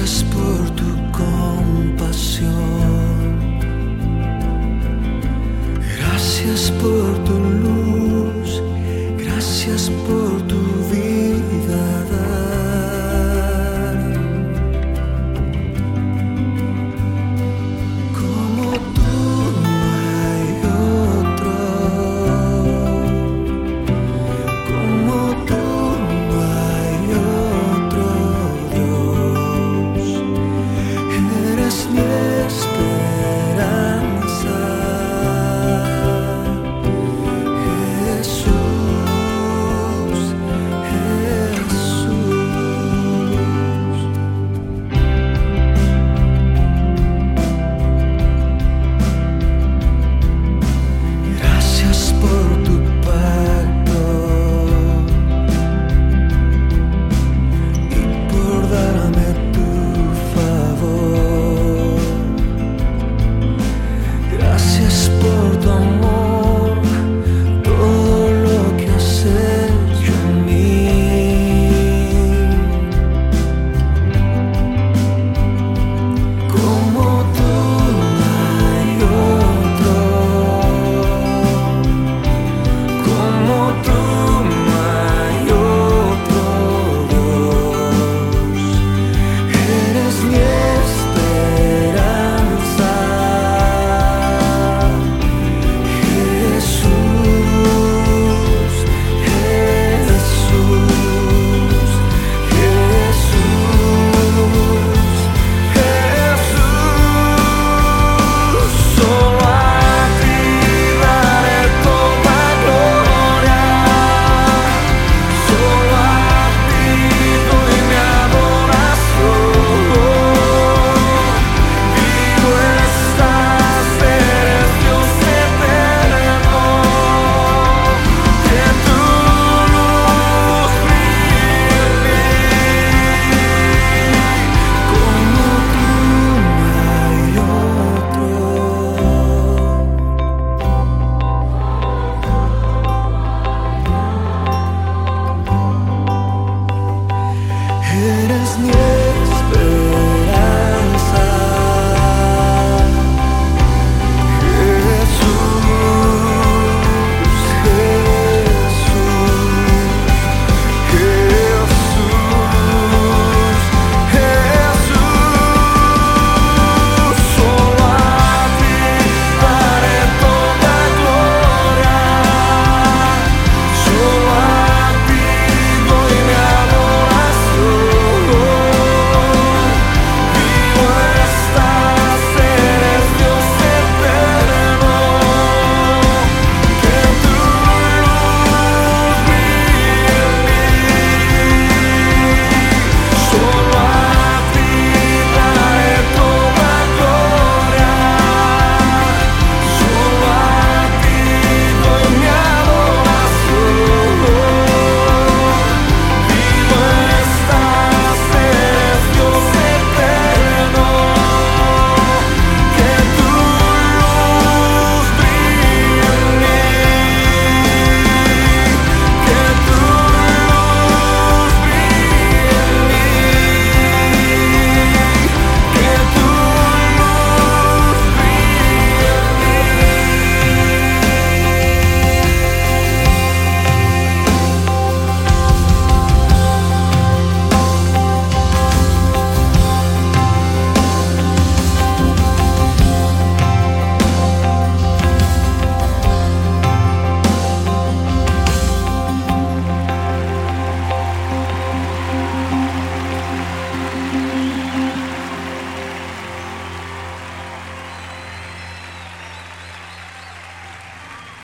os portos